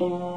him.